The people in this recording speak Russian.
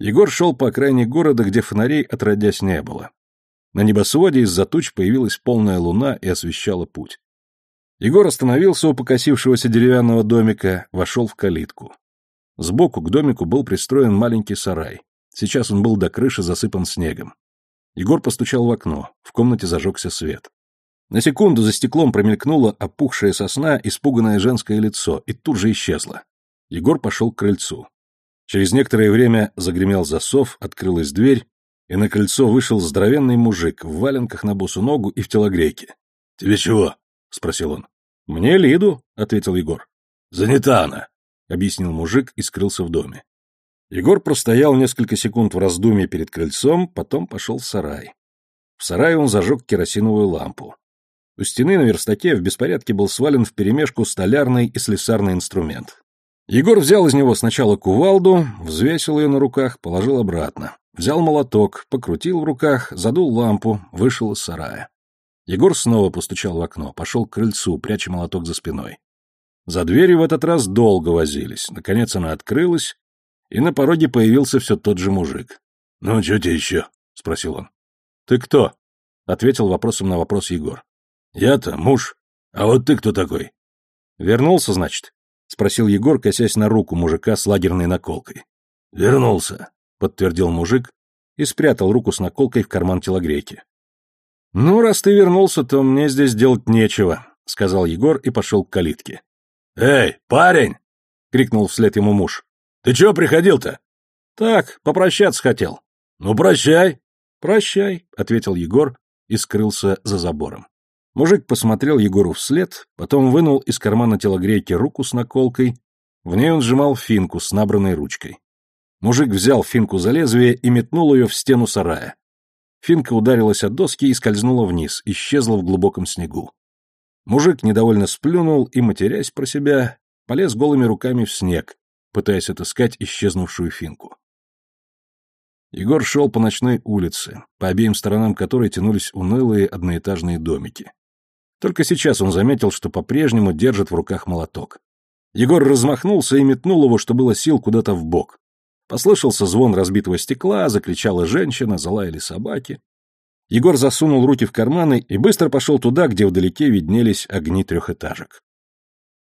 Егор шел по окраине города, где фонарей отродясь не было. На небосводе из-за туч появилась полная луна и освещала путь. Егор остановился у покосившегося деревянного домика, вошел в калитку. Сбоку к домику был пристроен маленький сарай. Сейчас он был до крыши засыпан снегом. Егор постучал в окно. В комнате зажегся свет. На секунду за стеклом промелькнуло опухшее сосна, испуганное женское лицо, и тут же исчезло. Егор пошел к крыльцу. Через некоторое время загремел засов, открылась дверь, и на крыльцо вышел здоровенный мужик в валенках на босу ногу и в телогрейке. «Тебе чего?» — спросил он. «Мне Лиду», — ответил Егор. «Занята она», — объяснил мужик и скрылся в доме. Егор простоял несколько секунд в раздумье перед крыльцом, потом пошел в сарай. В сарае он зажег керосиновую лампу. У стены на верстаке в беспорядке был свален вперемешку столярный и слесарный инструмент. Егор взял из него сначала кувалду, взвесил ее на руках, положил обратно. Взял молоток, покрутил в руках, задул лампу, вышел из сарая. Егор снова постучал в окно, пошел к крыльцу, пряча молоток за спиной. За дверью в этот раз долго возились. Наконец она открылась, и на пороге появился все тот же мужик. — Ну, что тебе еще? — спросил он. — Ты кто? — ответил вопросом на вопрос Егор. — Я-то муж. А вот ты кто такой? — Вернулся, значит? — спросил Егор, косясь на руку мужика с лагерной наколкой. — Вернулся, — подтвердил мужик и спрятал руку с наколкой в карман телогрейки. — Ну, раз ты вернулся, то мне здесь делать нечего, — сказал Егор и пошел к калитке. — Эй, парень! — крикнул вслед ему муж. Ты чего приходил-то? Так, попрощаться хотел. Ну, прощай. Прощай, ответил Егор и скрылся за забором. Мужик посмотрел Егору вслед, потом вынул из кармана телогрейки руку с наколкой, в ней он сжимал финку с набранной ручкой. Мужик взял финку за лезвие и метнул ее в стену сарая. Финка ударилась от доски и скользнула вниз, исчезла в глубоком снегу. Мужик недовольно сплюнул и, матерясь про себя, полез голыми руками в снег, пытаясь отыскать исчезнувшую финку. Егор шел по ночной улице, по обеим сторонам которой тянулись унылые одноэтажные домики. Только сейчас он заметил, что по-прежнему держит в руках молоток. Егор размахнулся и метнул его, что было сил, куда-то в бок. Послышался звон разбитого стекла, закричала женщина, залаяли собаки. Егор засунул руки в карманы и быстро пошел туда, где вдалеке виднелись огни трехэтажек.